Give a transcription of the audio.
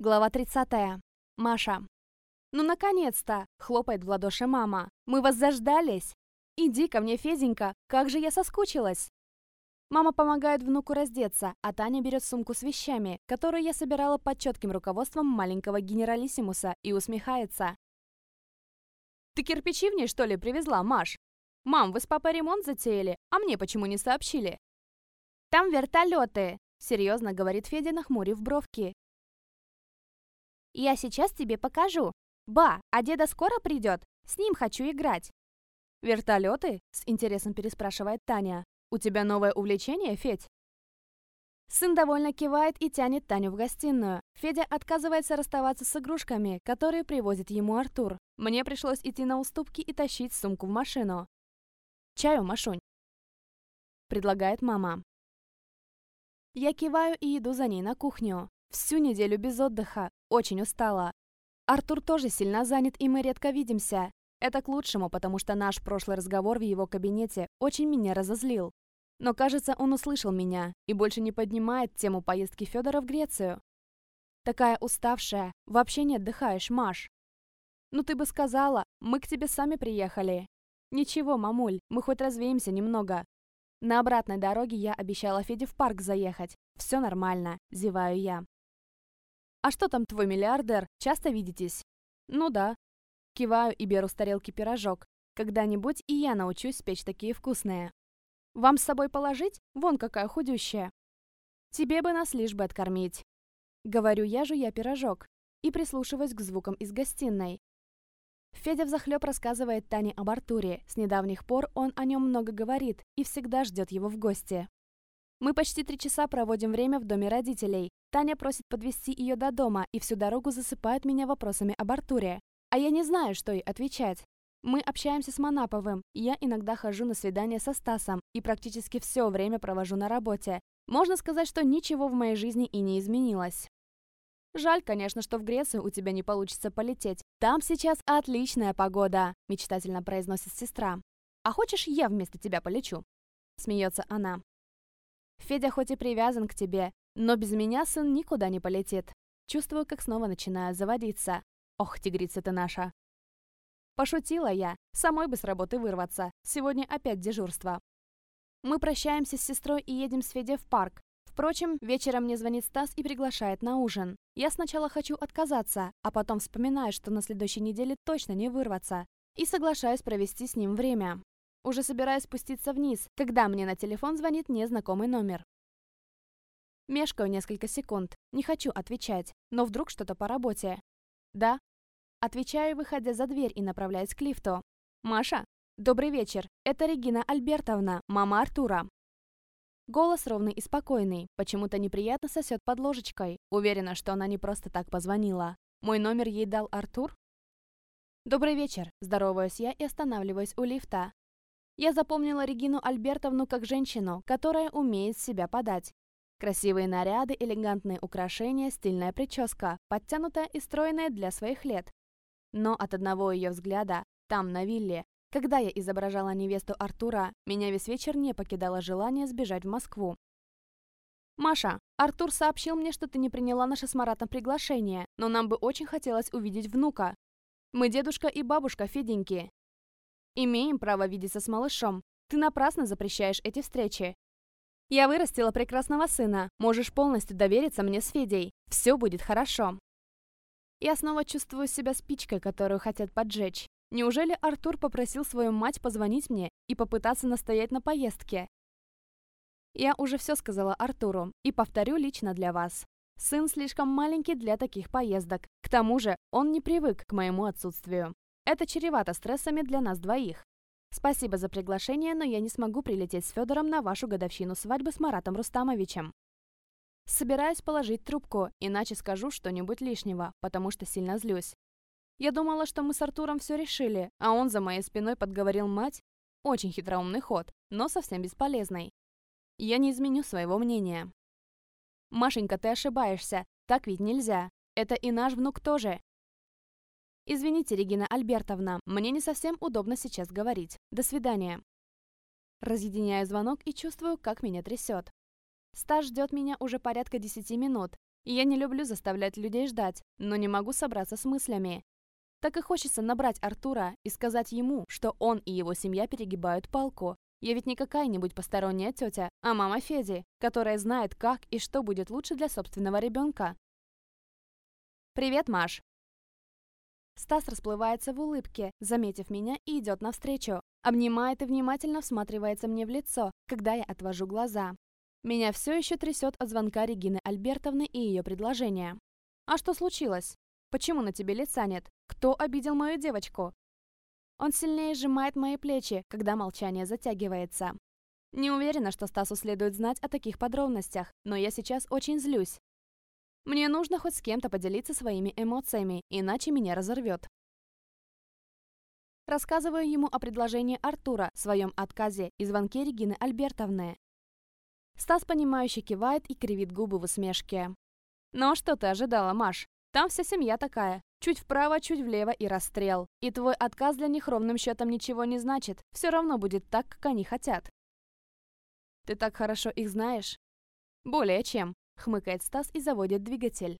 Глава 30. Маша. «Ну, наконец-то!» — хлопает в ладоши мама. «Мы вас заждались! Иди ко мне, Феденька, как же я соскучилась!» Мама помогает внуку раздеться, а Таня берет сумку с вещами, которую я собирала под четким руководством маленького генералиссимуса, и усмехается. «Ты кирпичи в ней, что ли, привезла, Маш? Мам, вы с папой ремонт затеяли, а мне почему не сообщили?» «Там вертолеты!» — серьезно говорит Федя, нахмурив бровки. Я сейчас тебе покажу. Ба, а деда скоро придет? С ним хочу играть. Вертолеты? С интересом переспрашивает Таня. У тебя новое увлечение, Федь? Сын довольно кивает и тянет Таню в гостиную. Федя отказывается расставаться с игрушками, которые привозит ему Артур. Мне пришлось идти на уступки и тащить сумку в машину. «Чаю, Машунь?» Предлагает мама. Я киваю и иду за ней на кухню. Всю неделю без отдыха, очень устала. Артур тоже сильно занят, и мы редко видимся. Это к лучшему, потому что наш прошлый разговор в его кабинете очень меня разозлил. Но кажется, он услышал меня и больше не поднимает тему поездки Федора в Грецию. Такая уставшая, вообще не отдыхаешь, Маш. Ну ты бы сказала, мы к тебе сами приехали. Ничего, мамуль, мы хоть развеемся немного. На обратной дороге я обещала Феде в парк заехать. Все нормально, зеваю я. «А что там твой миллиардер? Часто видитесь?» «Ну да». Киваю и беру с тарелки пирожок. Когда-нибудь и я научусь печь такие вкусные. «Вам с собой положить? Вон какая худющая». «Тебе бы нас лишь бы откормить». Говорю я, жуя пирожок и прислушиваясь к звукам из гостиной. Федя взахлеб рассказывает Тане об Артуре. С недавних пор он о нем много говорит и всегда ждет его в гости. Мы почти три часа проводим время в доме родителей. Таня просит подвести ее до дома и всю дорогу засыпает меня вопросами об Артуре. А я не знаю, что ей отвечать. Мы общаемся с Манаповым, я иногда хожу на свидания со Стасом и практически все время провожу на работе. Можно сказать, что ничего в моей жизни и не изменилось. Жаль, конечно, что в Грецию у тебя не получится полететь. Там сейчас отличная погода, мечтательно произносит сестра. А хочешь, я вместо тебя полечу? Смеется она. Федя хоть и привязан к тебе, но без меня сын никуда не полетит. Чувствую, как снова начинаю заводиться. Ох, тигрица ты наша. Пошутила я. Самой бы с работы вырваться. Сегодня опять дежурство. Мы прощаемся с сестрой и едем с Федей в парк. Впрочем, вечером мне звонит Стас и приглашает на ужин. Я сначала хочу отказаться, а потом вспоминаю, что на следующей неделе точно не вырваться. И соглашаюсь провести с ним время. Уже собираюсь спуститься вниз, когда мне на телефон звонит незнакомый номер. Мешкаю несколько секунд, не хочу отвечать, но вдруг что-то по работе. «Да?» Отвечаю, выходя за дверь и направляюсь к лифту. «Маша? Добрый вечер. Это Регина Альбертовна, мама Артура». Голос ровный и спокойный, почему-то неприятно сосет под ложечкой. Уверена, что она не просто так позвонила. Мой номер ей дал Артур? «Добрый вечер», здороваюсь я и останавливаюсь у лифта. Я запомнила Регину Альбертовну как женщину, которая умеет себя подать. Красивые наряды, элегантные украшения, стильная прическа, подтянутая и стройная для своих лет. Но от одного ее взгляда, там, на вилле, когда я изображала невесту Артура, меня весь вечер не покидало желание сбежать в Москву. «Маша, Артур сообщил мне, что ты не приняла наше с Маратом приглашение, но нам бы очень хотелось увидеть внука. Мы дедушка и бабушка Феденьки, Имеем право видеться с малышом. Ты напрасно запрещаешь эти встречи. Я вырастила прекрасного сына. Можешь полностью довериться мне с Федей. Все будет хорошо. Я снова чувствую себя спичкой, которую хотят поджечь. Неужели Артур попросил свою мать позвонить мне и попытаться настоять на поездке? Я уже все сказала Артуру и повторю лично для вас. Сын слишком маленький для таких поездок. К тому же он не привык к моему отсутствию. Это чревато стрессами для нас двоих. Спасибо за приглашение, но я не смогу прилететь с Федором на вашу годовщину свадьбы с Маратом Рустамовичем. Собираюсь положить трубку, иначе скажу что-нибудь лишнего, потому что сильно злюсь. Я думала, что мы с Артуром все решили, а он за моей спиной подговорил мать. Очень хитроумный ход, но совсем бесполезный. Я не изменю своего мнения. Машенька, ты ошибаешься. Так ведь нельзя. Это и наш внук тоже. «Извините, Регина Альбертовна, мне не совсем удобно сейчас говорить. До свидания». Разъединяю звонок и чувствую, как меня трясет. Стаж ждет меня уже порядка 10 минут. И я не люблю заставлять людей ждать, но не могу собраться с мыслями. Так и хочется набрать Артура и сказать ему, что он и его семья перегибают палку. Я ведь не какая-нибудь посторонняя тетя, а мама Феди, которая знает, как и что будет лучше для собственного ребенка. «Привет, Маш!» Стас расплывается в улыбке, заметив меня, и идет навстречу. Обнимает и внимательно всматривается мне в лицо, когда я отвожу глаза. Меня все еще трясет от звонка Регины Альбертовны и ее предложения. «А что случилось? Почему на тебе лица нет? Кто обидел мою девочку?» Он сильнее сжимает мои плечи, когда молчание затягивается. Не уверена, что Стасу следует знать о таких подробностях, но я сейчас очень злюсь. Мне нужно хоть с кем-то поделиться своими эмоциями, иначе меня разорвет. Рассказываю ему о предложении Артура, своем отказе и звонке Регины Альбертовны. Стас, понимающе кивает и кривит губы в усмешке. «Ну, что ты ожидала, Маш? Там вся семья такая. Чуть вправо, чуть влево и расстрел. И твой отказ для них ровным счетом ничего не значит. Все равно будет так, как они хотят». «Ты так хорошо их знаешь?» «Более чем», — хмыкает Стас и заводит двигатель.